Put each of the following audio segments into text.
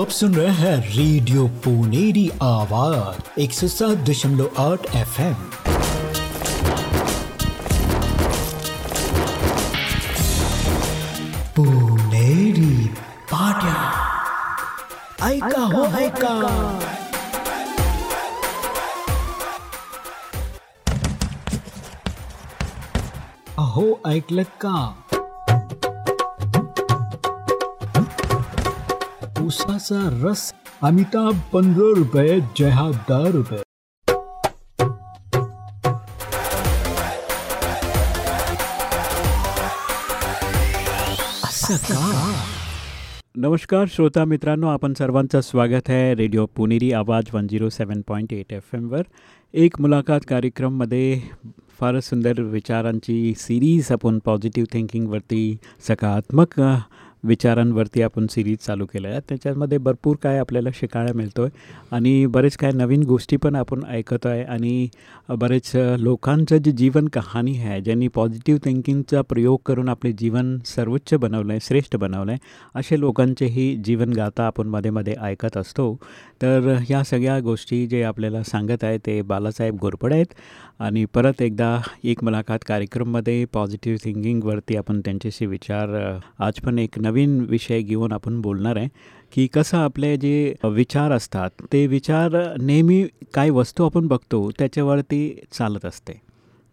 आप सुन रहे हैं रेडियो पुनेरी आवाज़ एक सौ सात दशमलव आठ एफ़ एम पुनेरी पाट्या। ऐका हो ऐका ఐట్లెక్కా सा रस अमिताभ पंद्रह रुपए जया दस रुपए नमस्कार श्रोता मित्रांनो आपण सर्वांचं स्वागत आहे radio Puneri Awaaz one zero seven point eight F एमवर एक मुलाखत कार्यक्रममध्ये फारच सुंदर विचारांची सिरीज आपण पॉझिटिव्ह थिंकिंगवरती सकारात्मक विचारांवरती आपण सिरीज चालू केलं आहे त्याच्यामध्ये भरपूर काय आपल्याला शिकायला मिळतो आहे आणि बरेच काय नवीन गोष्टी पण आपण ऐकत आहे. आणि बरेच लोकांचं जे जीवन कहाणी आहे ज्यांनी पॉझिटिव्ह थिंकिंगचा प्रयोग करून आपले जीवन सर्वोच्च बनवलं आहे श्रेष्ठ बनवलं आहे असे लोकांचेही जीवनगाथा आपण मध्ये मध्ये ऐकत असतो. तर ह्या सगळ्या गोष्टी जे आपल्याला सांगत आहे ते बालासाहेब घोरपड आहेत. आणि परत एकदा एक मुलाखत कार्यक्रममध्ये पॉझिटिव्ह थिंकिंगवरती आपण त्यांच्याशी विचार आज पण एक नवीन नवीन विषय घेऊन आपण बोलणार आहे की कसं आपले जे विचार असतात ते विचार नेहमी काय वस्तू आपण बघतो त्याच्यावरती चालत असते.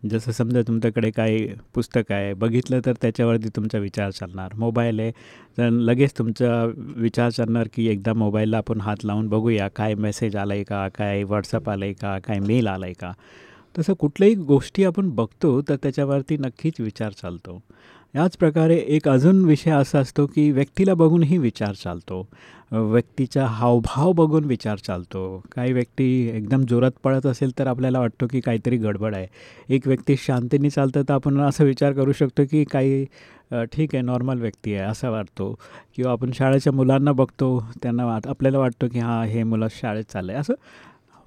जसं समजा तुमच्याकडे काही पुस्तक आहे बघितलं तर त्याच्यावरती तुमचा विचार चालणार. मोबाईल आहे तर लगेच तुमचा विचार चालणार की एकदा मोबाईलला आपण हात लावून बघूया काय मेसेज आला आहे का काय व्हॉट्सअप आलं आहे का काय मेल आला आहे का. तसं कुठल्याही गोष्टी आपण बघतो तर त्याच्यावरती नक्कीच विचार चालतो. याच प्रकारे एक अजून विषय असा असतो की व्यक्तीला बघूनही विचार चालतो. व्यक्तीचा हावभाव बघून विचार चालतो. काही व्यक्ती एकदम जोरात पळत असेल तर आपल्याला वाटतो की काहीतरी गडबड आहे. एक व्यक्ती शांतीने चालतं तर आपण असा विचार करू शकतो की काही ठीक आहे नॉर्मल व्यक्ती आहे असं वाटतो. किंवा आपण शाळेच्या मुलांना बघतो त्यांना वाट आपल्याला वाटतो की हां हे मुलं शाळेत चाललं आहे असं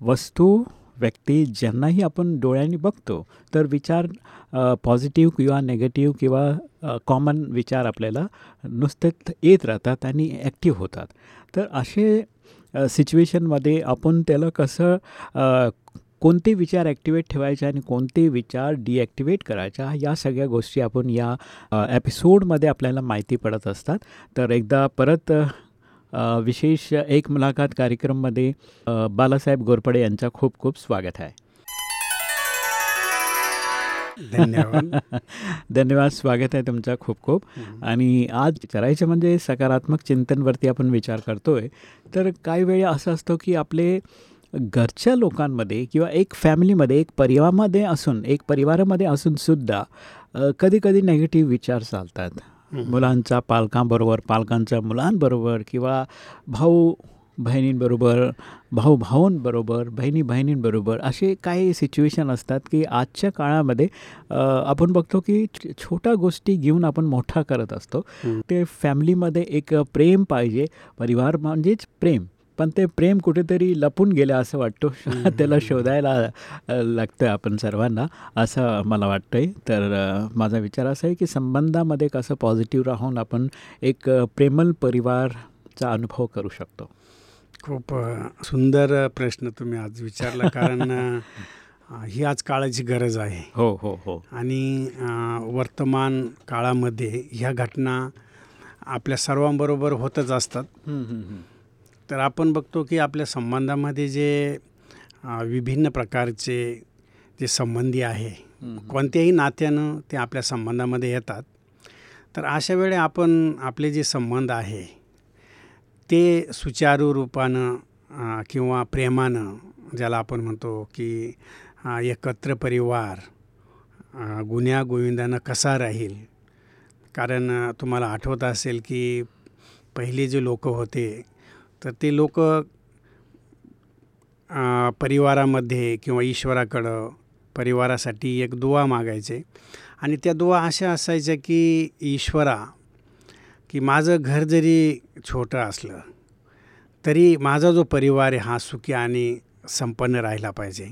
वस्तू व्यक्ती ज्यांनाही आपण डोळ्यांनी बघतो तर विचार पॉझिटिव्ह किंवा नेगेटिव्ह किंवा कॉमन विचार आपल्याला नुसतेच येत राहतात आणि ॲक्टिव्ह होतात. तर असे सिच्युएशनमध्ये आपण त्याला कसं कोणते विचार ॲक्टिवेट ठेवायचे आणि कोणते विचार डिॲक्टिवेट करायचा या सगळ्या गोष्टी आपण या एपिसोडमध्ये आपल्याला माहिती पडत असतात. तर एकदा परत विशेष एक मुलाखत कार्यक्रममध्ये बालासाहेब गोरपडे यांचं खूप खूप स्वागत आहे. धन्यवाद. धन्यवाद. स्वागत आहे तुमचं खूप खूप. आणि आज करायचं म्हणजे सकारात्मक चिंतनवरती आपण विचार करतोय. तर काही वेळा असं असतं की आपले घरच्या लोकांमध्ये किंवा एक फॅमिलीमध्ये एक परिवारामध्ये असून एक परिवारामध्ये असून सुद्धा कधी कधी नेगेटिव्ह विचार चालतात. मुलांचा पालकांबरोबर पालकांच्या मुलांबरोबर किंवा भाऊ बहिणींबरोबर भाऊ भाऊंबरोबर बहिणी बहिणींबरोबर असे काही सिच्युएशन असतात की आजच्या काळामध्ये आपण बघतो की छोट्या गोष्टी घेऊन आपण मोठा करत असतो. ते फॅमिलीमध्ये एक प्रेम पाहिजे परिवार म्हणजेच प्रेम. पण ते प्रेम कुठेतरी लपून गेलं असं वाटतं. त्याला शोधायला लागतं आपण सर्वांना असं मला वाटतंय. तर माझा विचार असा आहे की संबंधामध्ये कसं पॉझिटिव्ह राहून आपण एक प्रेमल परिवारचा अनुभव करू शकतो. खूप सुंदर प्रश्न तुम्ही आज विचारला. कारण ही आज काळाची गरज आहे. हो हो हो. आणि वर्तमान काळामध्ये ह्या घटना आपल्या सर्वांबरोबर होतच असतात. तर आपण बघतो की आपल्या संबंधामध्ये जे विभिन्न प्रकारचे जे संबंधी आहे कोणत्याही नात्यानं ते आपल्या संबंधामध्ये येतात. तर अशा वेळे आपण आपले जे संबंध आहे ते सुचारू रूपानं किंवा प्रेमानं ज्याला आपण म्हणतो की एकत्र परिवार गुन्ह्या गोविंदानं कसा राहील? कारण तुम्हाला आठवत असेल की पहिले जे लोक होते तर ते लोक परिवारामध्ये किंवा ईश्वराकडं परिवारासाठी एक दुवा मागायचे. आणि त्या दुवा अशा असायच्या की ईश्वरा की माझं घर जरी छोटं असलं तरी माझा जो परिवार आहे हा सुखी आणि संपन्न राहिला पाहिजे.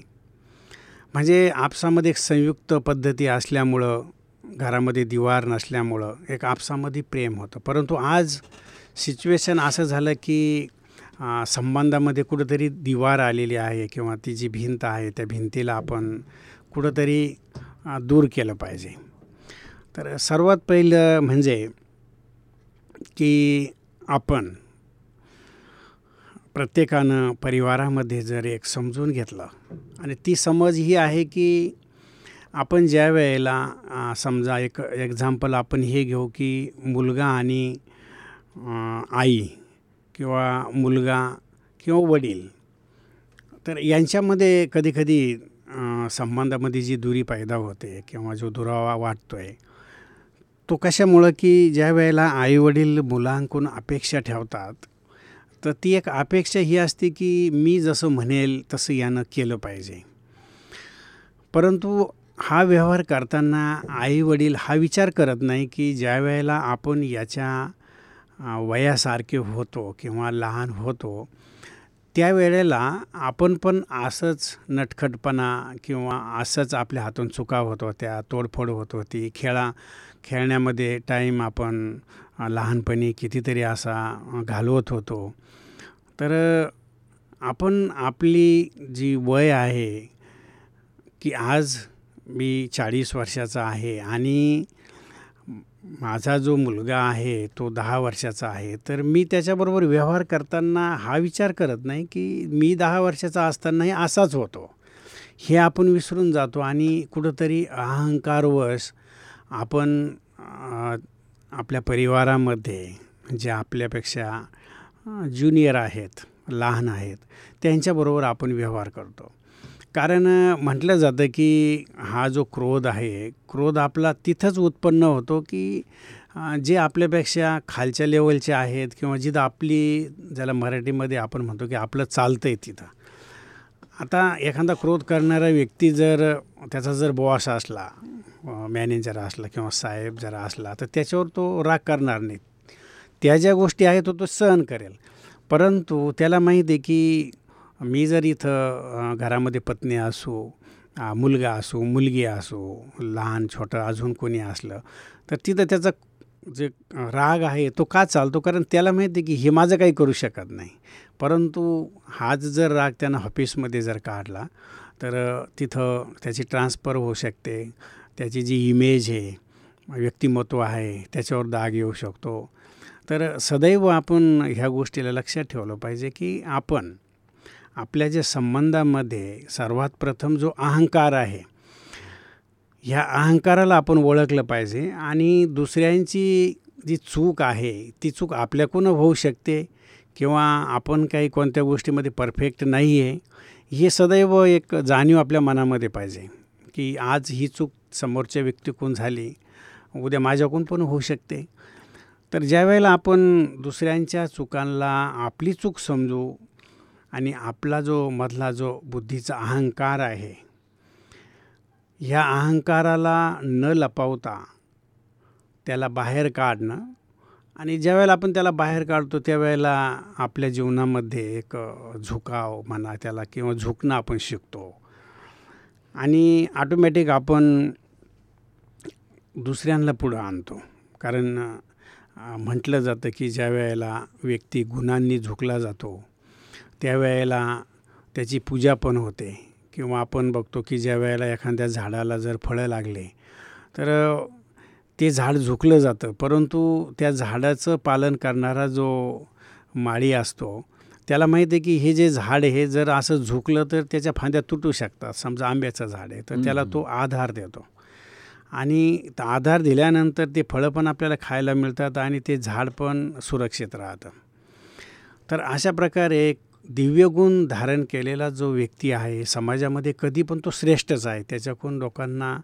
म्हणजे आपसामध्ये एक संयुक्त पद्धती असल्यामुळं घरामध्ये दिवार नसल्यामुळं एक आपसामध्ये प्रेम होतं. परंतु आज सिच्युएशन असं झालं की संबंधामध्ये कुठंतरी दिवार आलेली आहे किंवा ती जी भिंत आहे त्या भिंतीला आपण कुठंतरी दूर केलं पाहिजे. तर सर्वात पहिलं म्हणजे की आपण प्रत्येकानं परिवारामध्ये जर एक समजून घेतलं आणि ती समज ही आहे की आपण ज्या वेळेला समजा एक एक्झाम्पल आपण हे घेऊ की मुलगा आणि आई किंवा मुलगा किंवा वडील तर यांच्यामध्ये कधीकधी संबंधामध्ये जी दुरी पैदा होते किंवा जो दुरावा वाटतो आहे तो कशामुळं की ज्या वेळेला आईवडील मुलांकडून अपेक्षा ठेवतात तर ती एक अपेक्षा ही असते की मी जसं म्हणेल तसं यानं केलं पाहिजे. परंतु हा व्यवहार करताना आईवडील हा विचार करत नाही की ज्या वेळेला आपण याच्या वयासारखे होतो किंवा लहान होतो त्यावेळेला आपण पण असंच नटखटपणा किंवा असंच आपल्या हातून चुका होत होत्या तोडफोड होत होती. खेळा खेळण्यामध्ये टाईम आपण लहानपणी कितीतरी असा घालवत होतो. तर आपण आपली जी वय आहे की आज मी चाळीस वर्षाचा आहे आणि माझा जो मुलगा आहे तो दहा वर्षाचा आहे तर मी त्याच्याबरोबर व्यवहार करताना हा विचार करत नाही की मी दहा वर्षाचा असतानाही असाच होतो. हे आपण विसरून जातो आणि कुठंतरी अहंकारवश आपण आपल्या परिवारामध्ये जे आपल्यापेक्षा ज्युनियर आहेत लहान आहेत त्यांच्याबरोबर आपण व्यवहार करतो. कारण म्हटलं जातं की हा जो क्रोध आहे क्रोध आपला तिथंच उत्पन्न होतो की जे आपल्यापेक्षा खालच्या लेवलचे आहेत किंवा जिथं आपली ज्याला मराठीमध्ये आपण म्हणतो की आपलं चालतं आहे तिथं. आता एखादा क्रोध करणारा व्यक्ती जर त्याचा जर बॉस असला मॅनेजर असला किंवा साहेब जरा असला तर त्याच्यावर तो राग करणार नाही. त्या ज्या गोष्टी आहेत तो तो सहन करेल. परंतु त्याला माहीत आहे की मी जर इथं घरामध्ये पत्नी असो मुलगा असो मुलगी असो लहान छोटं अजून कोणी असलं तर तिथं त्याचा जे राग आहे तो का चालतो? कारण त्याला माहिती आहे की हे माझं काही करू शकत नाही. परंतु हाच जर राग त्यानं ऑफिसमध्ये जर काढला तर तिथं त्याची ट्रान्सफर होऊ शकते. त्याची जी इमेज आहे व्यक्तिमत्व आहे त्याच्यावर दाग येऊ शकतो. तर सदैव आपण ह्या गोष्टीला लक्षात ठेवलं पाहिजे की आपण आपल्या ज्या संबंधामध्ये सर्वात प्रथम जो अहंकार आहे ह्या अहंकाराला आपण ओळखलं पाहिजे आणि दुसऱ्यांची जी चूक आहे ती चूक आपल्याकडून होऊ शकते किंवा आपण काही कोणत्या गोष्टीमध्ये परफेक्ट नाही आहे हे सदैव एक जाणीव आपल्या मनामध्ये पाहिजे की आज ही चूक समोरच्या व्यक्तीकडून झाली उद्या माझ्याकडून पण होऊ शकते. तर ज्यावेळेला आपण दुसऱ्यांच्या चुकांना आपली चूक समजू आणि आपला जो मधला जो बुद्धीचा अहंकार आहे ह्या अहंकाराला न लपवता त्याला बाहेर काढणं आणि ज्यावेळेला आपण त्याला बाहेर काढतो त्यावेळेला आपल्या जीवनामध्ये एक झुकाव म्हणा त्याला किंवा झुकणं आपण शिकतो. आणि ऑटोमॅटिक आपण दुसऱ्यांना पुढं आणतो. कारण म्हटलं जातं की ज्या वेळेला व्यक्ती गुणांनी झुकला जातो त्यावेळेला त्याची पूजा पण होते. किंवा आपण बघतो की ज्या वेळेला एखाद्या झाडाला जर फळं लागले तर ते झाड झुकलं जातं. परंतु त्या झाडाचं पालन करणारा जो माळी असतो त्याला माहिती आहे की हे जे झाड आहे हे जर असं झुकलं तर त्याच्या फांद्या तुटू शकतात. समजा आंब्याचं झाड आहे तर त्याला तो आधार देतो. आणि आधार दिल्यानंतर ते फळं पण आपल्याला खायला मिळतात आणि ते झाड पण सुरक्षित राहतं. तर अशा प्रकारे एक दिव्यगुण धारण केलेला जो व्यक्ती आहे समाजामध्ये कधी पण तो श्रेष्ठच आहे. त्याच्याकडून लोकांना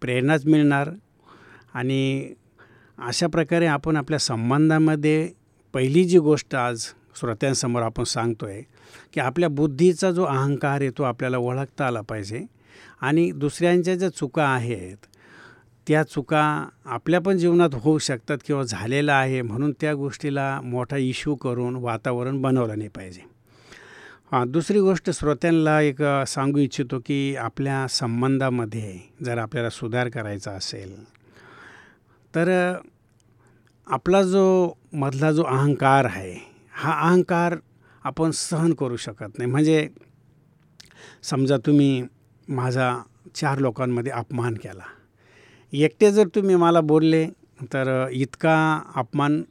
प्रेरणाच मिळणार आणि अशा प्रकारे आपण आपल्या संबंधामध्ये पहिली जी गोष्ट आज श्रोत्यांसमोर आपण सांगतो आहे की आपल्या बुद्धीचा जो अहंकार आहे तो आपल्याला ओळखता आला पाहिजे. आणि दुसऱ्यांच्या ज्या चुका आहेत त्या चुका आपल्या पण जीवनात होऊ शकतात किंवा झालेला आहे म्हणून त्या गोष्टीला मोठा इश्यू करून वातावरण बनवलं नाही पाहिजे. दुसरी गोष्ट श्रोत्यांना एक सांगू इच्छितो की आपल्या संबंधामध्ये जर आपल्याला सुधार करायचा असेल तर आपला जो मधला जो अहंकार आहे हा अहंकार आपण सहन करू शकत नाही. म्हणजे समजा तुम्ही माझा चार लोकांमध्ये अपमान केला. एकटे जर तुम्ही मला बोलले तर इतका अपमान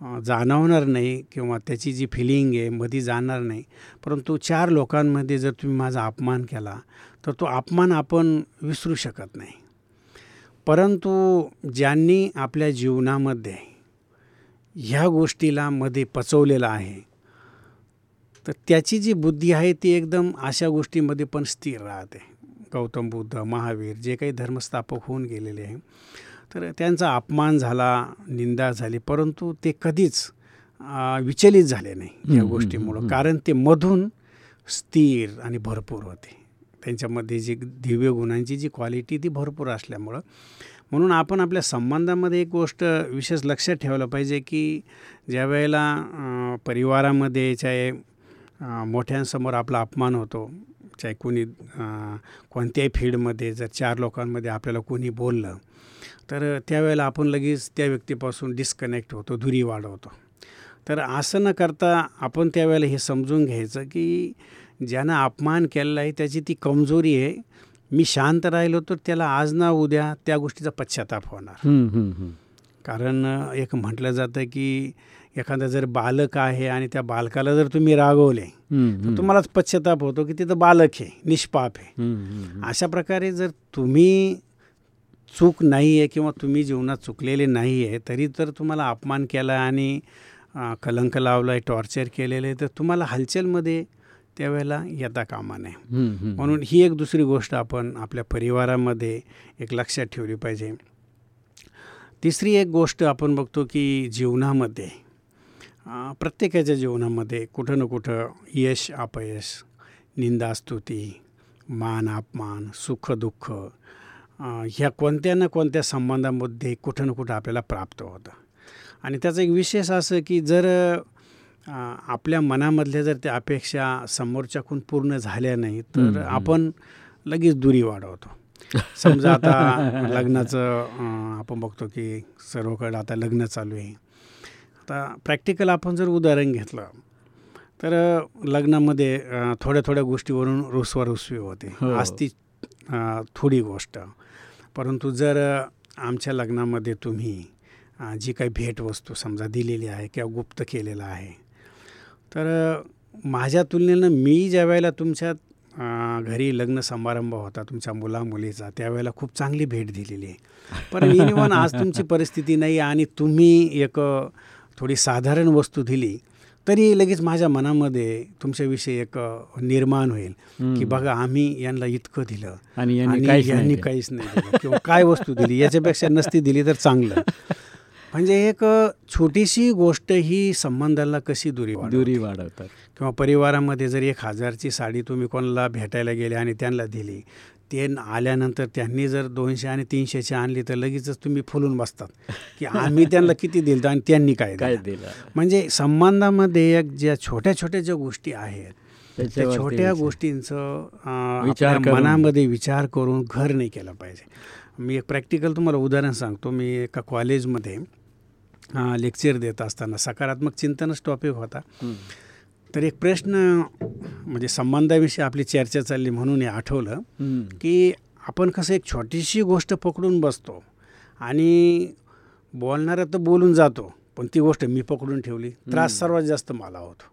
जाणवणार नाही किंवा त्याची जी फिलिंग आहे मध्ये जाणार नाही. परंतु चार लोकांमध्ये जर तुम्ही माझा अपमान केला तर तो अपमान आपण विसरू शकत नाही. परंतु ज्यांनी आपल्या जीवनामध्ये ह्या गोष्टीला मध्ये पचवलेलं आहे तर त्याची जी बुद्धी आहे ती एकदम अशा गोष्टीमध्ये पण स्थिर राहते. गौतम बुद्ध महावीर जे काही धर्मस्थापक होऊन गेलेले आहे. तर त्यांचा अपमान झाला निंदा झाली परंतु ते कधीच विचलित झाले नाही या गोष्टीमुळं. कारण ते मधून स्थिर आणि भरपूर होते. त्यांच्यामध्ये जी दिव्य गुणांची जी क्वालिटी ती भरपूर असल्यामुळं. म्हणून आपण आपल्या संबंधामध्ये एक गोष्ट विशेष लक्षात ठेवलं पाहिजे की ज्या वेळेला परिवारामध्ये चाहे मोठ्यांसमोर आपला अपमान होतो चाहे कोणी कोणत्याही फील्डमध्ये जर चार लोकांमध्ये आपल्याला कोणी बोललं तर त्यावेळेला आपण लगेच त्या व्यक्तीपासून डिस्कनेक्ट होतो दुरी वाढवतो. तर असं न करता आपण त्यावेळेला हे समजून घ्यायचं की ज्यानं अपमान केलेला आहे त्याची ती कमजोरी आहे. मी शांत राहिलो तर त्याला आज ना उद्या त्या गोष्टीचा पश्चाताप होणार. कारण एक म्हटलं जातं की एखादा जर बालक आहे आणि त्या बालकाला जर तुम्ही रागवले तर. तुम्हालाच पश्चाताप होतो की तिथं बालक आहे निष्पाप आहे. अशा प्रकारे जर तुम्ही चूक नाही आहे किंवा तुम्ही जीवनात चुकलेले नाही आहे तरी तर तुम्हाला अपमान केला आणि कलंक लावला आहे टॉर्चर केलेलं आहे तर तुम्हाला हालचालमध्ये त्यावेळेला येता कामा नये. म्हणून ही एक दुसरी गोष्ट आपण आपल्या परिवारामध्ये एक लक्षात ठेवली पाहिजे तिसरी एक गोष्ट आपण बघतो की जीवनामध्ये प्रत्येकाच्या जीवनामध्ये कुठं ना कुठं यश अपयश निंदा स्तुती मान अपमान सुख दुःख ह्या कोणत्या ना कोणत्या संबंधामध्ये कुठं ना कुठं आपल्याला प्राप्त होतं. आणि त्याचं एक विशेष असं की जर आपल्या मनामधल्या जर त्या अपेक्षा समोरच्याकडून पूर्ण झाल्या नाही तर. आपण लगेच दुरी वाढवतो. समजा आता लग्नाचं आपण बघतो की सर्वकडे आता लग्न चालू आहे. आता प्रॅक्टिकल आपण जर उदाहरण घेतलं तर लग्नामध्ये थोड्या थोड्या गोष्टीवरून रुसवारुसवी होते. हो. असती अ, थोडी गोष्ट. परंतु जर आमच्या लग्नामध्ये तुम्ही जी काही भेटवस्तू समजा दिलेली आहे किंवा गुप्त केलेलं आहे तर माझ्या तुलनेनं मी ज्या वेळेला तुमच्या घरी लग्न समारंभ होता तुमच्या मुलामुलीचा त्यावेळेला खूप चांगली भेट दिलेली. आहे पण इवन आज तुमची परिस्थिती नाही आणि तुम्ही एक थोडी साधारण वस्तू दिली तरी लगेच माझ्या मनामध्ये तुमच्याविषयी एक निर्माण होईल की. बघा आम्ही यांना इतकं दिलं आणि यांनी काहीच नाही यांनी केलं. काहीच नाही दिलं किंवा काय वस्तू दिली याच्यापेक्षा नसती दिली तर चांगलं म्हणजे एक छोटीशी गोष्ट ही संबंधाला कशी दुरी. दुरी वाढवतात किंवा परिवारामध्ये जर एक हजारची साडी तुम्ही कोणाला भेटायला गेले आणि त्यांना दिली ते आल्यानंतर त्यांनी जर दोनशे आणि तीनशेची आणली तर लगेचच तुम्ही फुलून बसतात की आम्ही त्यांना किती दिलं आणि त्यांनी काय काय दिलं म्हणजे संबंधामध्ये एक ज्या छोट्या छोट्या ज्या गोष्टी आहेत त्या छोट्या. गोष्टींचं. मनामध्ये विचार करून घर नाही केलं पाहिजे मी एक प्रॅक्टिकल तुम्हाला उदाहरण सांगतो मी एका कॉलेजमध्ये लेक्चर देत असताना सकारात्मक चिंतनच टॉपिक होता. तर एक प्रश्न म्हणजे संबंधाविषयी आपली चर्चा चालली म्हणून हे आठवलं. की आपण कसं एक छोटीशी गोष्ट पकडून बसतो आणि बोलणारा तर बोलून जातो पण ती गोष्ट मी पकडून ठेवली त्रास सर्वात जास्त मला होतो.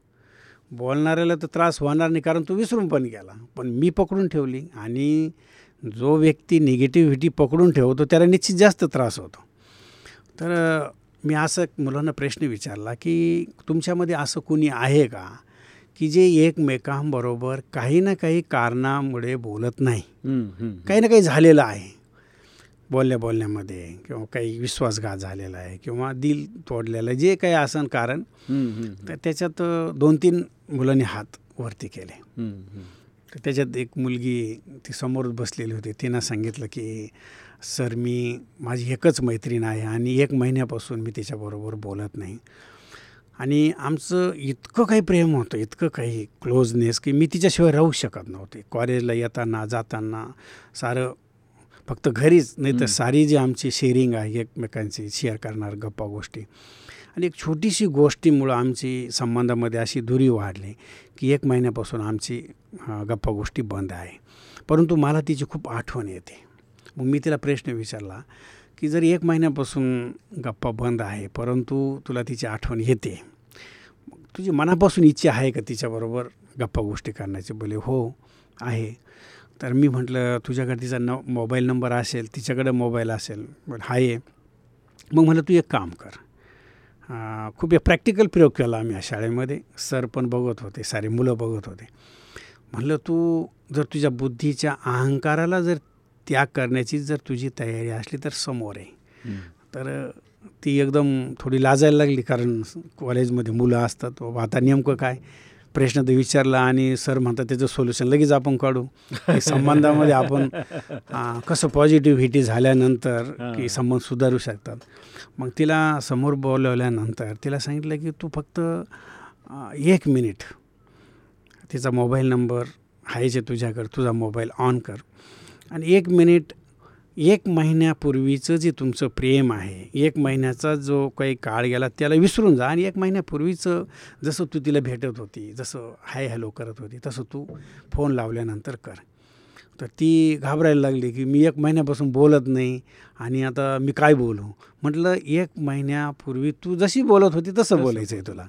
बोलणाऱ्याला तर त्रास होणार नाही कारण तो विसरून पण गेला पण मी पकडून ठेवली आणि जो व्यक्ती निगेटिव्हिटी पकडून ठेवतो त्याला निश्चित जास्त त्रास होतो. तर मी असं मुलांना प्रश्न विचारला की तुमच्यामध्ये असं कोणी आहे का? की जे एकमेकांबरोबर काही ना काही कारणामुळे बोलत नाही. काही ना काही झालेलं आहे बोलण्या बोलण्यामध्ये किंवा काही विश्वासघात झालेला आहे किंवा दिल तोडलेलं आहे जे काही असन कारण. तर त्याच्यात दोन तीन मुलांनी हात वरती केले. तर त्याच्यात एक मुलगी ती समोर बसलेली होती तिनं सांगितलं की सर मी माझी एकच मैत्रीण आहे आणि एक महिन्यापासून मी तिच्याबरोबर बोलत नाही आणि आमचं इतकं काही प्रेम होतं इतकं काही क्लोजनेस की मी तिच्याशिवाय राहू शकत नव्हते. कॉलेजला येताना जाताना सारं फक्त घरीच नाही तर सारी जी आमची शेअरिंग आहे एकमेकांची शेअर करणार गप्पा गोष्टी. आणि एक छोटीशी गोष्टीमुळं आमची संबंधामध्ये अशी दुरी वाढली की एक महिन्यापासून आमची गप्पा गोष्टी बंद आहे. परंतु मला तिची खूप आठवण येते. मग मी तिला प्रश्न विचारला की जर एक महिन्यापासून गप्पा बंद आहे परंतु तुला तिची आठवण येते. तुझी मनापासून इच्छा आहे का तिच्याबरोबर गप्पा गोष्टी करण्याची? बोले हो आहे. तर मी म्हटलं तुझ्याकडे तिचा न मोबाईल नंबर असेल तिच्याकडे मोबाईल असेल. बट आहे मग म्हटलं तू एक काम कर. खूप एक प्रॅक्टिकल प्रयोग केला आम्ही या शाळेमध्ये. सर पण बघत होते सारे मुलं बघत होते. म्हटलं तू जर तुझ्या बुद्धीच्या अहंकाराला जर त्याग करण्याची जर तुझी तयारी असली तर समोर आहे तर ती एकदम थोडी लाजायला लागली कारण कॉलेजमध्ये मुलं असतात. बाबा आता नेमकं काय? प्रश्न तर विचारला आणि सर म्हणतात त्याचं सोल्युशन लगेच आपण काढू. संबंधामध्ये आपण कसं पॉझिटिव्हिटी झाल्यानंतर की संबंध सुधारू शकतात. मग तिला समोर बोलवल्यानंतर तिला सांगितलं की तू फक्त एक मिनिट. तिचा मोबाईल नंबर आहे जे तुझ्याकडे. तुझा मोबाईल ऑन कर. आणि एक मिनिट एक महिन्यापूर्वीचं जे तुमचं प्रेम आहे एक महिन्याचा जो काही काळ गेला त्याला विसरून जा आणि एक महिन्यापूर्वीचं जसं तू तिला भेटत होती जसं हाय हॅलो करत होती तसं तू फोन लावल्यानंतर कर. तर ती घाबरायला लागली की मी एक महिन्यापासून बोलत नाही आणि आता मी काय बोलू? म्हटलं एक महिन्यापूर्वी तू जशी बोलत होती तसं बोलायचं आहे तुला.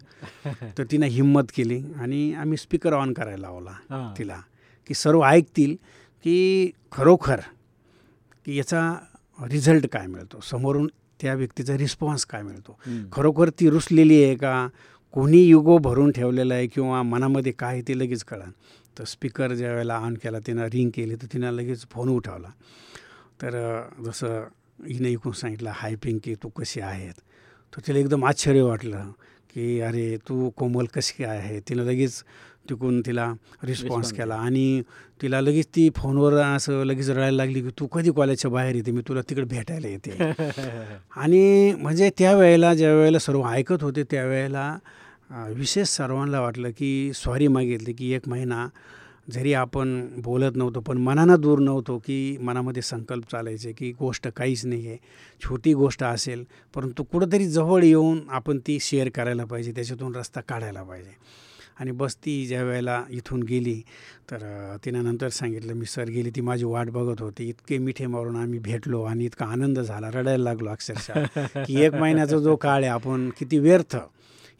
तर तिनं हिंमत केली आणि आम्ही स्पीकर ऑन करायला लावला. तिला की सर्व ऐकतील. की खरोखर की याचा रिझल्ट काय मिळतो? समोरून त्या व्यक्तीचा रिस्पॉन्स काय मिळतो? खरोखर ती रुसलेली आहे का? कोणी युगो भरून ठेवलेला आहे किंवा मनामध्ये काय ते लगेच कळा तर स्पीकर ज्या वेळेला ऑन केला तिनं रिंग केली तर तिनं लगेच फोन उठवला. तर जसं हिनं ऐकून सांगितलं हाय पिंकी तू कशी आहेत? तर तिला एकदम आश्चर्य वाटलं की अरे तू कोमल कशी काय आहे? तिनं लगेच तिकून तिला रिस्पॉन्स केला. आणि तिला लगेच ती फोनवर असं लगेच रडायला लागली की तू कधी कॉलेजच्या बाहेर येते? मी तुला तिकडे भेटायला येते. आणि म्हणजे त्यावेळेला ज्या वेळेला सर्व ऐकत होते त्यावेळेला विशेष सर्वांना वाटलं की सॉरी मागितली की एक महिना जरी आपण बोलत नव्हतो पण मनानं दूर नव्हतो की मनामध्ये संकल्प चालायचे की गोष्ट काहीच नाही आहे छोटी गोष्ट असेल परंतु कुठंतरी जवळ येऊन आपण ती शेअर करायला पाहिजे त्याच्यातून रस्ता काढायला पाहिजे. आणि बस ती ज्या वेळेला इथून गेली तर तिनं नंतर सांगितलं मी सर गेली ती माझी वाट बघत होती इतके मिठे मारून आम्ही भेटलो आणि इतका आनंद झाला रडायला लागलो अक्षरशः की एक महिन्याचा जो काळ आहे आपण किती व्यर्थ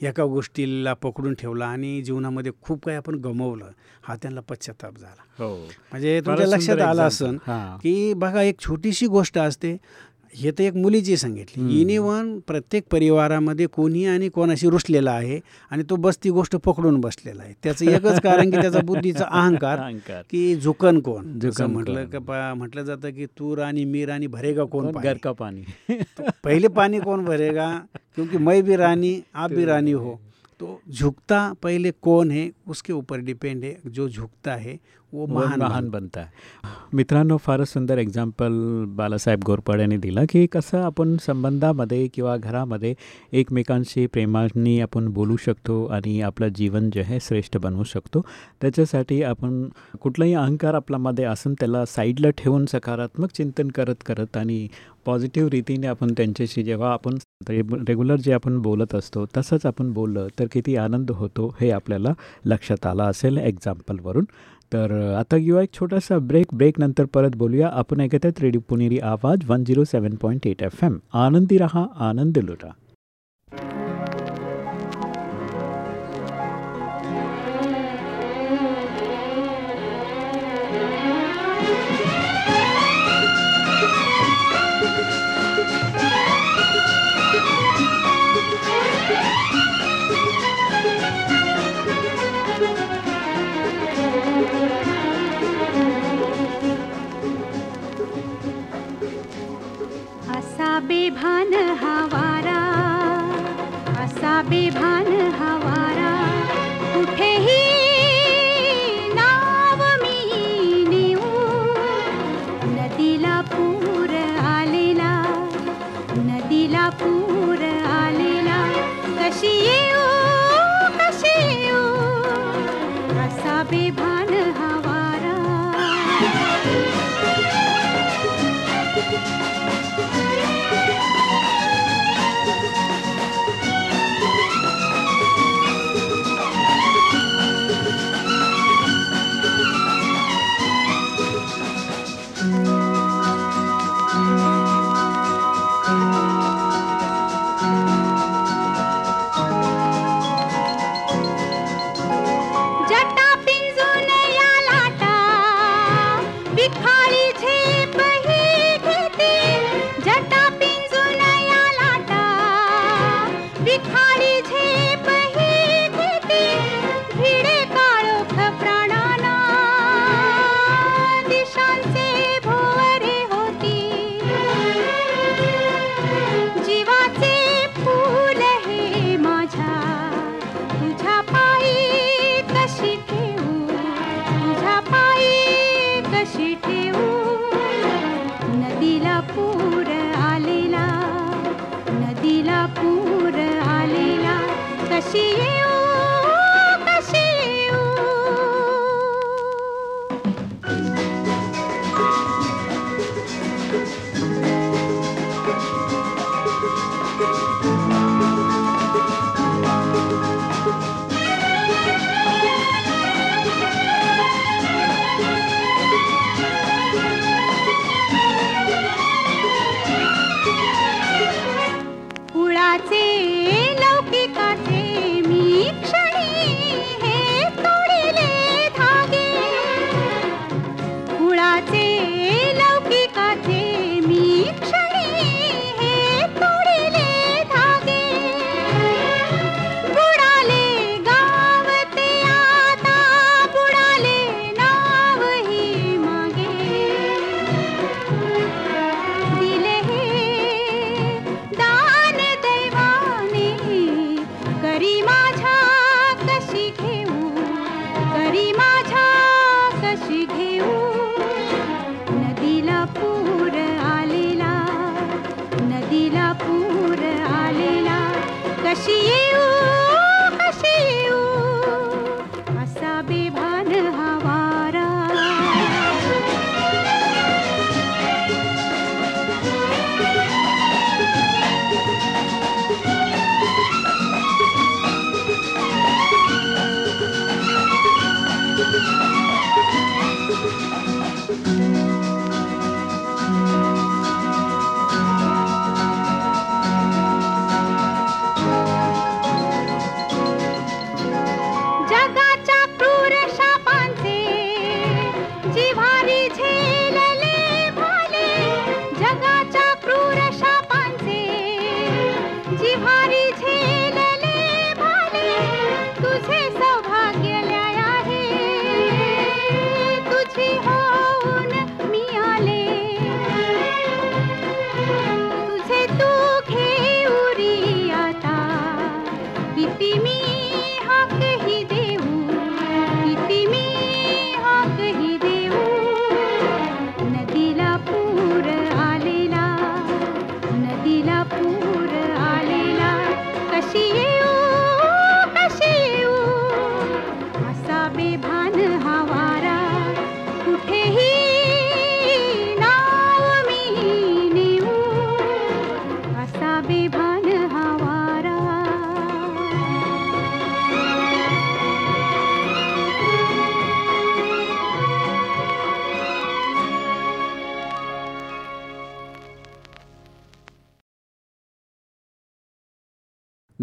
एका गोष्टीला पकडून ठेवला आणि जीवनामध्ये खूप काही आपण गमवलं हा त्यांना पश्चाताप झाला हो म्हणजे तुमच्या लक्षात आलं. असन. की बघा एक छोटीशी गोष्ट असते हे तर एक मुलीची सांगितली. इनिवन प्रत्येक परिवारामध्ये कोणी आणि कोणाशी रुसलेला आहे आणि तो बस ती गोष्ट पकडून बसलेला आहे. त्याचं एकच कारण की त्याचा बुद्धीचा अहंकार. की झुकन कोण? झुकन म्हटलं कोण. का म्हटलं जातं की तूर आणि मीर आणि भरेगा कोण कोण? पाणी? घर का पाणी? तो पहले पानी कौन भरेगा? क्योंकि मैं भी रानी आप भी रानी हो. तो झुकता पहले कौन है? उसके ऊपर डिपेंड है. जो झुकता है वो महान महान बनता बनता मित्रांनो फारच सुंदर एक्झाम्पल बालासाहेब गोरपड यांनी दिलं की कसं आपण संबंधामध्ये किंवा घरामध्ये एकमेकांशी प्रेमाने आपण बोलू शकतो आणि आपलं जीवन जे आहे श्रेष्ठ बनवू शकतो. त्याच्यासाठी आपण कुठलाही अहंकार आपल्यामध्ये असून त्याला साईडला ठेवून सकारात्मक चिंतन करत करत आणि पॉझिटिव्ह रीतीने आपण त्यांच्याशी जेव्हा आपण रेग्युलर जे आपण बोलत असतो तसंच आपण बोललं तर किती आनंद होतो हे आपल्याला लक्षात आलं असेल एक्झाम्पलवरून तर आता घेऊया एक छोटासा ब्रेक ब्रेक नंतर परत बोलूया. आपण ऐकत आहेत radio Puneri Awaaz one zero seven point eight F M आनंदी रहा आनंद लुटा.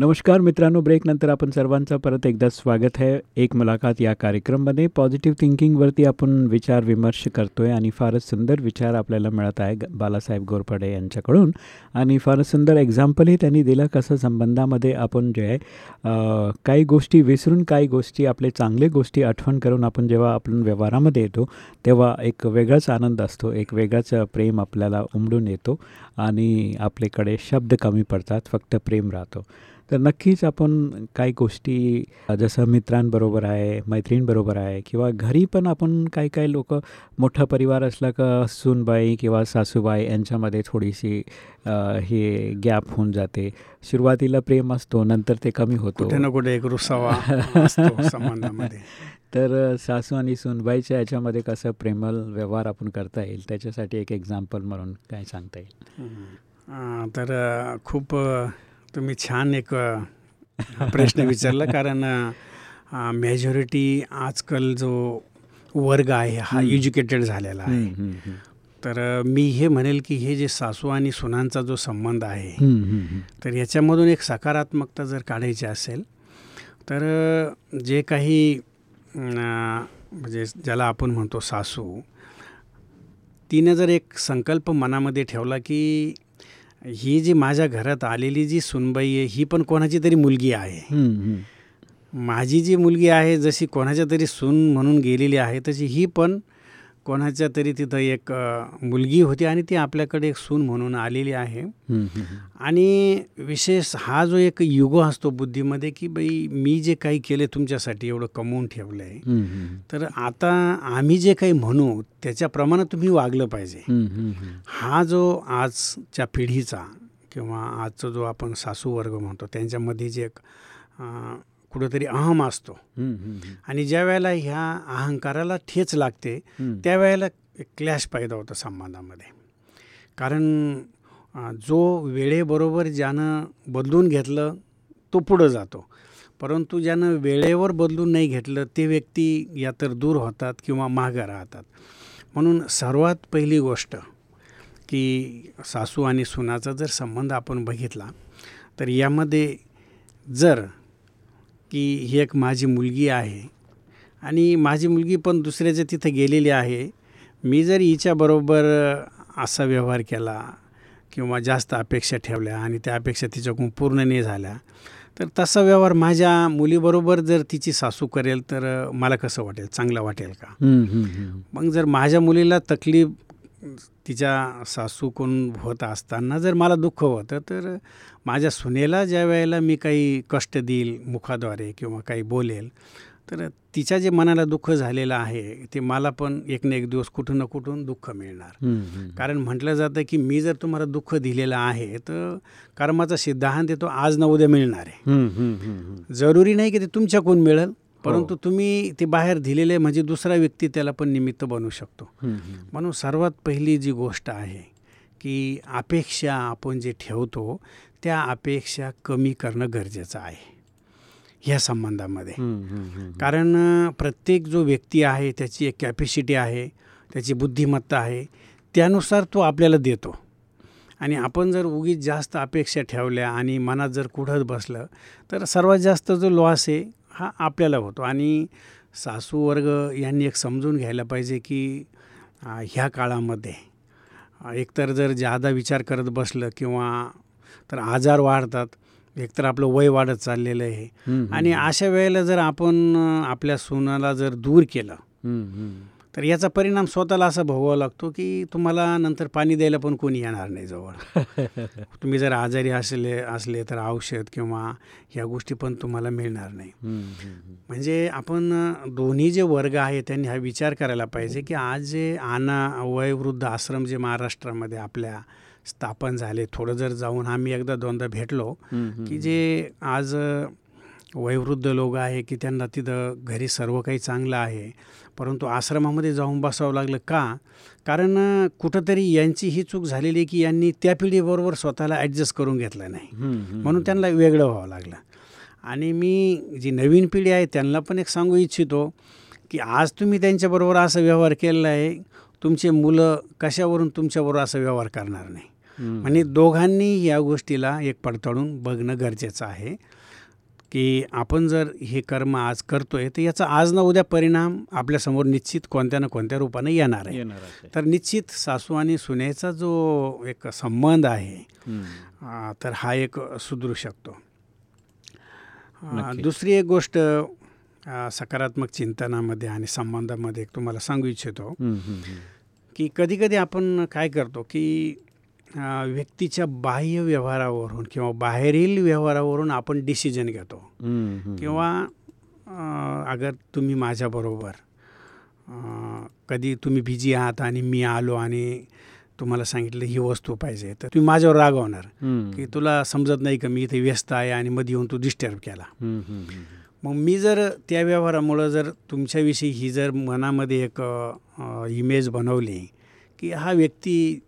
नमस्कार मित्रांनो ब्रेकनंतर आपण सर्वांचं परत एकदा स्वागत आहे एक मुलाखत या कार्यक्रममध्ये पॉझिटिव्ह थिंकिंगवरती आपण विचार विमर्श करतो आहे आणि फारच सुंदर विचार आपल्याला मिळत आहे बालासाहेब गोरपडे यांच्याकडून. आणि फारच सुंदर एक्झाम्पलही त्यांनी दिलं कसं संबंधामध्ये आपण जे आहे काही गोष्टी विसरून काही गोष्टी आपले चांगले गोष्टी आठवण करून आपण जेव्हा आपण व्यवहारामध्ये येतो तेव्हा एक वेगळाच आनंद असतो एक वेगळाच प्रेम आपल्याला उमडून येतो आणि आपल्याकडे शब्द कमी पडतात फक्त प्रेम राहतो. तर नक्कीच आपण काही गोष्टी जसं मित्रांबरोबर आहे मैत्रीणबरोबर आहे किंवा घरी पण आपण काही काही लोक मोठा परिवार असला का सूनबाई किंवा सासूबाई यांच्यामध्ये थोडीशी हे गॅप होऊन जाते. सुरुवातीला प्रेम असतो नंतर ते कमी होतो. कुठे ना कुठे एक रुसावा संबंधामध्ये. तर सासू आणि सुनबाईच्या याच्यामध्ये कसं प्रेमळ व्यवहार आपण करता येईल त्याच्यासाठी एक एक्झाम्पल म्हणून काय सांगता येईल? तर खूप तुम्ही छान एक प्रश्न विचारला कारण मेजॉरिटी आजकाल जो वर्ग आहे हा. एज्युकेटेड झालेला आहे. तर मी हे म्हणेल की हे जे सासू आणि सुनांचा जो संबंध आहे. तर याच्यामधून एक सकारात्मकता जर काढायची असेल तर जे काही म्हणजे ज्याला आपण म्हणतो सासू तिने जर एक संकल्प मनामध्ये ठेवला की ही जी माझ्या घरात आलेली जी सुनबाई आहे ही पण कोणाची तरी मुलगी आहे. माझी जी मुलगी आहे जशी कोणाच्या तरी सून म्हणून गेलेली आहे तशी ही पण कोणाच्या तरी तिथं एक मुलगी होती आणि ती आपल्याकडे एक सून म्हणून आलेली आहे. आणि विशेष हा जो एक युग असतो बुद्धीमध्ये की बाई मी जे काही केले तुमच्यासाठी एवढं कमवून ठेवलं आहे. तर आता आम्ही जे काही म्हणू त्याच्याप्रमाणे तुम्ही वागलं पाहिजे. हा जो आजच्या पिढीचा किंवा आजचा जो आपण सासू वर्ग म्हणतो त्यांच्यामध्ये जे एक कुठंतरी अहम असतो. आणि ज्या वेळेला ह्या अहंकाराला ठेच लागते. त्यावेळेला क्लॅश पैदा होतं संबंधामध्ये कारण जो वेळेबरोबर ज्यानं बदलून घेतलं तो पुढं जातो परंतु ज्यानं वेळेवर बदलून नाही घेतलं ते व्यक्ती या तर दूर होतात किंवा मागं राहतात म्हणून सर्वात पहिली गोष्ट की सासू आणि सुनाचा जर संबंध आपण बघितला तर यामध्ये जर की ही एक माझी मुलगी आहे. आणि माझी मुलगी पण दुसऱ्याच्या तिथं गेलेली आहे. मी जर हिच्याबरोबर असा व्यवहार केला किंवा जास्त अपेक्षा ठेवल्या आणि त्या अपेक्षा तिच्याकडून पूर्ण नाही झाल्या तर तसा व्यवहार माझ्या मुलीबरोबर जर तिची सासू करेल तर मला कसं वाटेल? चांगलं वाटेल का. मग जर माझ्या मुलीला तकलीफ तिच्या सासूकडून होत असताना जर मला दुःख होतं तर माझ्या सुनेला ज्या वेळेला मी काही कष्ट देईल मुखाद्वारे किंवा काही बोलेल तर तिच्या जे मनाला दुःख झालेलं आहे ते मला पण एक ना एक दिवस कुठून ना कुठून दुःख मिळणार. कारण म्हटलं जातं की मी जर तुम्हाला दुःख दिलेलं आहे तर कर्माचा सिद्धांत तो आज ना उद्या मिळणार आहे. जरुरी नाही की ते तुमच्याकडून मिळेल परंतु तुम्ही ते बाहेर दिलेले म्हणजे दुसरा व्यक्ती त्याला पण निमित्त बनू शकतो. म्हणून सर्वात पहिली जी गोष्ट आहे की अपेक्षा आपण जे ठेवतो त्या अपेक्षा कमी करणं गरजेचं आहे. ह्या संबंधामध्ये. कारण प्रत्येक जो व्यक्ती आहे त्याची एक कॅपॅसिटी आहे त्याची बुद्धिमत्ता आहे त्यानुसार तो आपल्याला देतो. आणि आपण जर उगीच जास्त अपेक्षा ठेवल्या आणि मनात जर कुठत बसलं तर सर्वात जास्त जो लॉस आहे हा आपल्याला होतो आणि सासू वर्ग यांनी एक समजून घ्यायला पाहिजे की ह्या काळामध्ये एकतर जर जादा विचार करत बसलं किंवा तर आजार वाढतात एकतर आपलं वय वाढत चाललेलं आहे. आणि अशा वेळेला जर आपण आपल्या सुनाला जर दूर केलं. तर याचा परिणाम स्वतःला असा भोगावा लागतो की तुम्हाला नंतर पाणी द्यायला पण कोणी येणार नाही जवळ तुम्ही जर आजारी असले असले तर औषध किंवा ह्या गोष्टी पण तुम्हाला मिळणार नाही. म्हणजे आपण दोन्ही जे वर्ग आहे त्यांनी हा विचार करायला पाहिजे की आज जे आना वयोवृद्ध आश्रम जे महाराष्ट्रामध्ये आपल्या स्थापन झाले थोडं जर जाऊन आम्ही एकदा दोनदा भेटलो. की जे आज वयोवृद्ध लोक आहे की त्यांना तिथं घरी सर्व काही चांगलं आहे परंतु आश्रमामध्ये जाऊन बसावं लागलं का? कारण कुठंतरी यांची ही चूक झालेली आहे की यांनी त्या पिढीबरोबर स्वतःला ॲडजस्ट करून घेतलं नाही. म्हणून त्यांना वेगळं व्हावं लागलं. आणि मी जी नवीन पिढी आहे त्यांना पण एक सांगू इच्छितो की आज तुम्ही त्यांच्याबरोबर असा व्यवहार केलेला आहे तुमचे मुलं कशावरून तुमच्याबरोबर असा व्यवहार करणार नाही. म्हणजे दोघांनी या गोष्टीला एक पडताळून बघणं गरजेचं आहे. की आपण जर हे कर्म आज करतोय तर याचा आज ना उद्या परिणाम आपल्यासमोर निश्चित कोणत्या ना कोणत्या रूपाने येणार आहे. तर निश्चित सासू आणि सुनेचा जो एक संबंध आहे तर हा एक सुधरू शकतो. दुसरी एक गोष्ट सकारात्मक चिंतनामध्ये आणि संबंधामध्ये एक तुम्हाला सांगू इच्छितो. की कधीकधी आपण काय करतो की व्यक्तीच्या बाह्य व्यवहारावरून किंवा बाहेरील व्यवहारावरून आपण डिसिजन घेतो. किंवा अगर तुम्ही माझ्याबरोबर कधी तुम्ही बिझी आहात आणि मी आलो आणि तुम्हाला सांगितलं ही वस्तू पाहिजे तर तुम्ही माझ्यावर रागवणार. की तुला समजत नाही का मी इथे व्यस्त आहे आणि मध्ये येऊन तू डिस्टर्ब केला. मग मी जर त्या व्यवहारामुळं जर तुमच्याविषयी ही जर मनामध्ये एक इमेज बनवली की हा व्यक्ती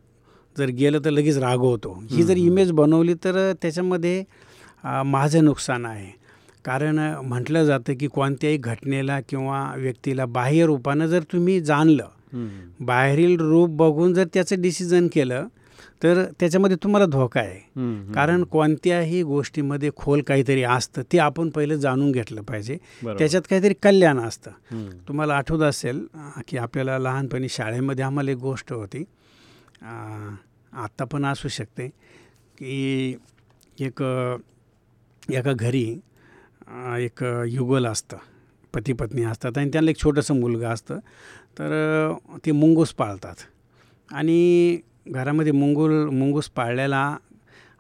जर गेलं तर लगेच रागवतो. ही जर इमेज बनवली तर त्याच्यामध्ये माझं नुकसान आहे. कारण म्हटलं जातं की कोणत्याही घटनेला किंवा व्यक्तीला बाह्य रूपानं जर तुम्ही जाणलं. बाहेरील रूप बघून जर त्याचं डिसिजन केलं तर त्याच्यामध्ये तुम्हाला धोका आहे. कारण कोणत्याही गोष्टीमध्ये खोल काहीतरी असतं ते आपण पहिलं जाणून घेतलं पाहिजे. त्याच्यात काहीतरी कल्याण असतं. तुम्हाला आठवत असेल की आपल्याला लहानपणी शाळेमध्ये आम्हाला एक गोष्ट होती. आत्ता पण असू शकते की एक एका घरी एक युगल असतं पती पत्नी असतात आणि त्यांना एक छोटंसं मुलगा असतं. तर ते मुंगूस पाळतात. आणि घरामध्ये मुंगूल मुंगूस पाळलेला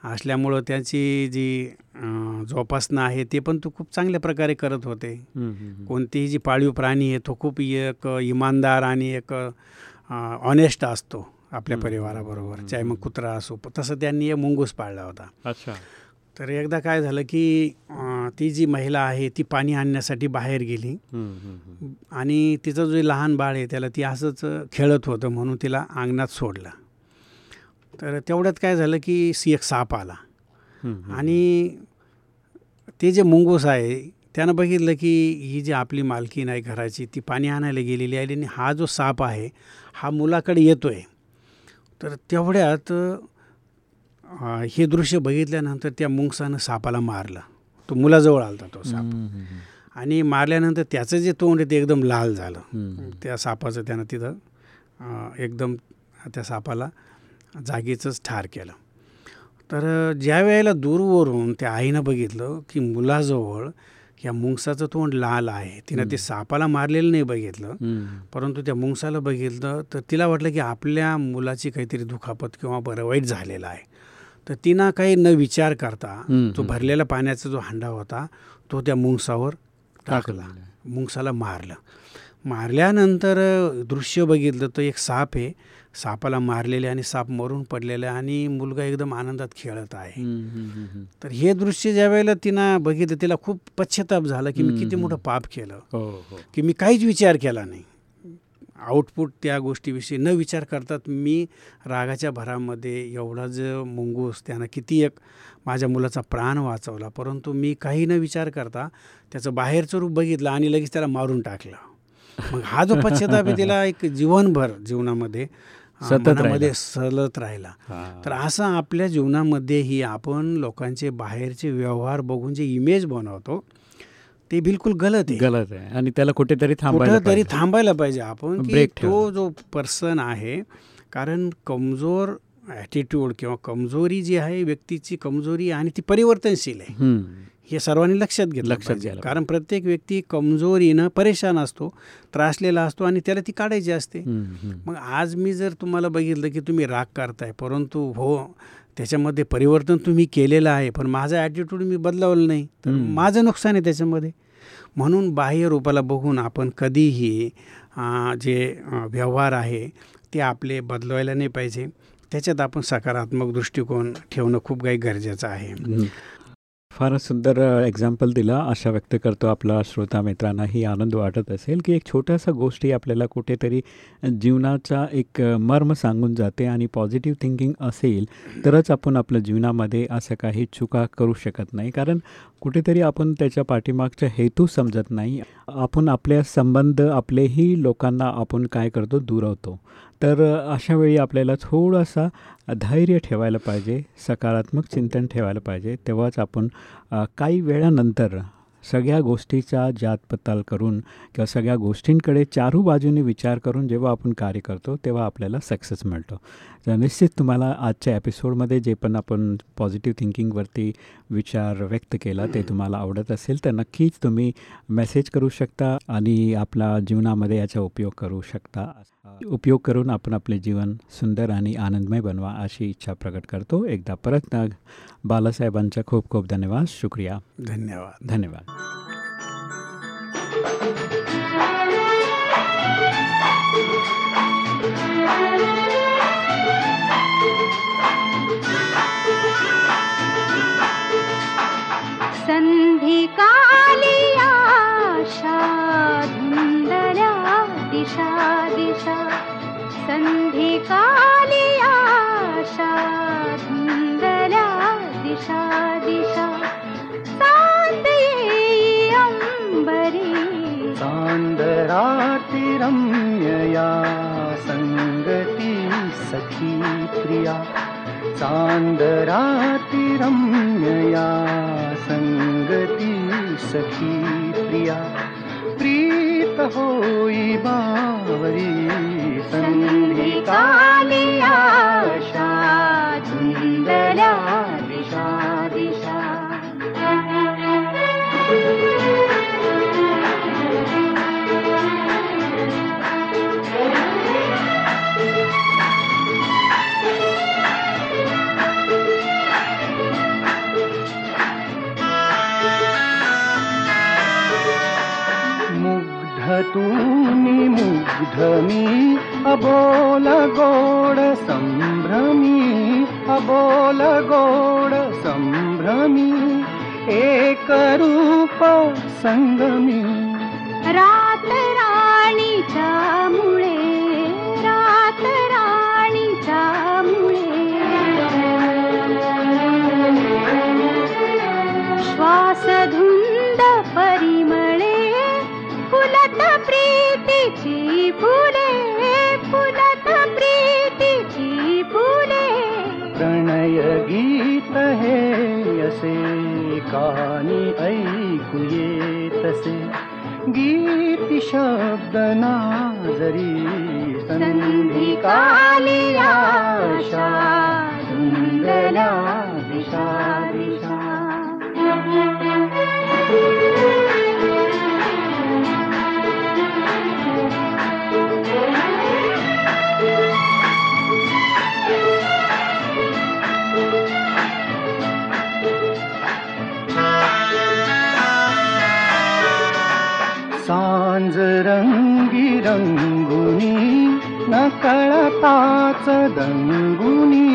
असल्यामुळं त्याची जी जोपासना आहे ते पण तो खूप चांगल्या प्रकारे करत होते. कोणतीही जी पाळीव प्राणी आहे तो खूप एक इमानदार आणि एक ऑनेस्ट असतो. आपल्या परिवाराबरोबर चाहे मग कुत्रा असो तसं त्यांनी एक मुंगूस पाळला होता. अच्छा. तर एकदा काय झालं की ती जी महिला आहे ती पाणी आणण्यासाठी बाहेर गेली. आणि तिचं जे लहान बाळ आहे त्याला ती असंच खेळत होतं म्हणून तिला अंगणात सोडलं. तर तेवढ्यात काय झालं की सी एक साप आला. आणि ते जे मुंगूस आहे त्यानं बघितलं की ही जी आपली मालकीन आहे घराची ती पाणी आणायला गेलेली आहे आणि हा जो साप आहे हा मुलाकडे येतो आहे तर तेवढ्यात हे दृश्य बघितल्यानंतर त्या मुंगसानं सापाला मारलं तो मुलाजवळ आलता तो साप. आणि मारल्यानंतर त्याचं जे तोंड आहे ते एकदम लाल झालं. त्या सापाचं त्यानं तिथं एकदम त्या सापाला जागीचंच ठार केलं तर ज्या वेळेला दूरवरून त्या आईनं बघितलं की मुलाजवळ या मुंगसाचं तोंड लाल आहे. तिनं ते सापाला मारलेलं नाही बघितलं. परंतु त्या मुंगसाला बघितलं तर तिला वाटलं की आपल्या मुलाची काहीतरी दुखापत किंवा बरं वाईट झालेलं आहे. तर तिनं काही न विचार करता जो भरलेला पाण्याचा जो हांडा होता तो त्या मुंगसावर टाकला. मुंगसाला मारलं. मारल्यानंतर दृश्य बघितलं तर एक साप आहे सापाला मारलेले आणि साप मरून पडलेला आणि मुलगा एकदम आनंदात खेळत आहे. तर हे दृश्य ज्या वेळेला तिनं बघितलं तिला खूप पश्चाताप झाला की मी किती मोठं पाप केलं. हो हो. की मी काहीच विचार केला नाही. आउटपुट त्या गोष्टीविषयी न विचार करतात मी रागाच्या भरामध्ये एवढा जो मुंगूस त्यानं किती एक माझ्या मुलाचा प्राण वाचवला परंतु मी काही न विचार करता त्याचं बाहेरचं रूप बघितलं आणि लगेच त्याला मारून टाकलं. मग हा जो पश्चाताप आहे तिला एक जीवनभर जीवनामध्ये अं, सतत मनामध्ये राहिला. सलत राहिला. तर असं आपल्या जीवनामध्येही आपण लोकांचे बाहेरचे व्यवहार बघून जे इमेज बनवतो ते बिलकुल गलत आहे गलत आहे आणि त्याला कुठेतरी थांबायला तरी. थांबायला पाहिजे आपण तो. जो पर्सन आहे कारण कमजोर ॲटिट्यूड किंवा कमजोरी जी आहे व्यक्तीची कमजोरी आणि ती परिवर्तनशील आहे. हे सर्वांनी लक्षात घेतलं लक्षात. घ्यायला कारण प्रत्येक व्यक्ती कमजोरीनं परेशान असतो त्रासलेला असतो आणि त्याला ती काढायची असते. मग आज मी जर तुम्हाला बघितलं की तुम्ही राग करताय परंतु हो त्याच्यामध्ये परिवर्तन तुम्ही केलेलं आहे पण माझा ॲटिट्यूड मी बदलावलं नाही तर. माझं नुकसान आहे त्याच्यामध्ये म्हणून बाह्य रूपाला बघून आपण कधीही जे व्यवहार आहे ते आपले बदलवायला नाही पाहिजे त्याच्यात आपण सकारात्मक दृष्टिकोन ठेवणं खूप काही गरजेचं आहे. फारच सुंदर एक्झाम्पल दिला. आशा व्यक्त करतो आपला श्रोता मित्रांनाही आनंद वाटत असेल की एक छोट्यासा गोष्टी आपल्याला कुठेतरी जीवनाचा एक मर्म सांगून जाते आणि पॉझिटिव्ह थिंकिंग असेल तरच आपण आपल्या जीवनामध्ये असं काही चुका करू शकत नाही. कारण कुठेतरी आपण त्याच्या पाठीमागचा हेतू समजत नाही. आपण आपल्या संबंध आपलेही लोकांना आपण काय करतो दुरवतो. तर अशा वेळी आपल्याला थोडासा धैर्य ठेवायला पाहिजे सकारात्मक चिंतन ठेवायला पाहिजे. तेव्हाच आपण काही वेळानंतर सगळ्या गोष्टीचा जातपताल करून किंवा सगळ्या गोष्टींकडे चारू बाजूने विचार करून जेव्हा आपण कार्य करतो तेव्हा आपल्याला सक्सेस मिळतो. तर निश्चित तुम्हाला आजच्या एपिसोडमध्ये जे पण आपण पॉझिटिव्ह थिंकिंगवरती विचार व्यक्त केला ते तुम्हाला आवडत असेल तर नक्कीच तुम्ही मेसेज करू शकता आणि आपल्या जीवनामध्ये याचा उपयोग करू शकता. उपयोग करून आपण आपले जीवन सुंदर आणि आनंदमय बनवा अशी इच्छा प्रकट करतो. एकदा परत बालासाहेबांचा खूप खूप धन्यवाद. शुक्रिया. धन्यवाद. धन्यवाद. प्रिया चान्दरातिरम्यया। सङ्गति सखी प्रिया। प्रीत होई बावरी। संधिकाली ढमि अबोल गोड सम्भ्रमी अबोलगोड सम्भ्रमी एकरूप सङ्गमी रा निी ऐकुयेतसे कुयेतसे गीतिशब्दना जरी सन्धिकाले आशा रंगी रंगुनी नकळताच दंगुनी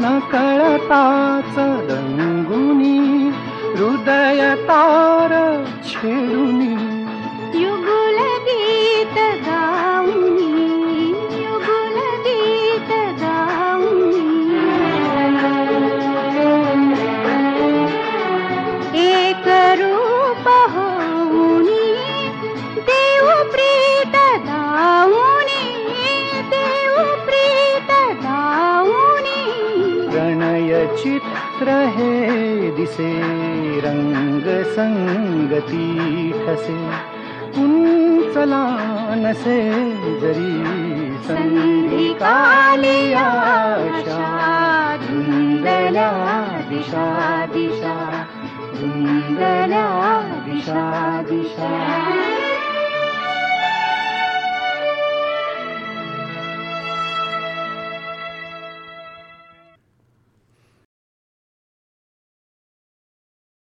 नकळताच दंगुनी हृदय तार छेडून चित्र हे दिसे रंग संगती ठसे कुंचला नसे जरी संधी धुंदल्या दिशा दिशा दिशा दिशा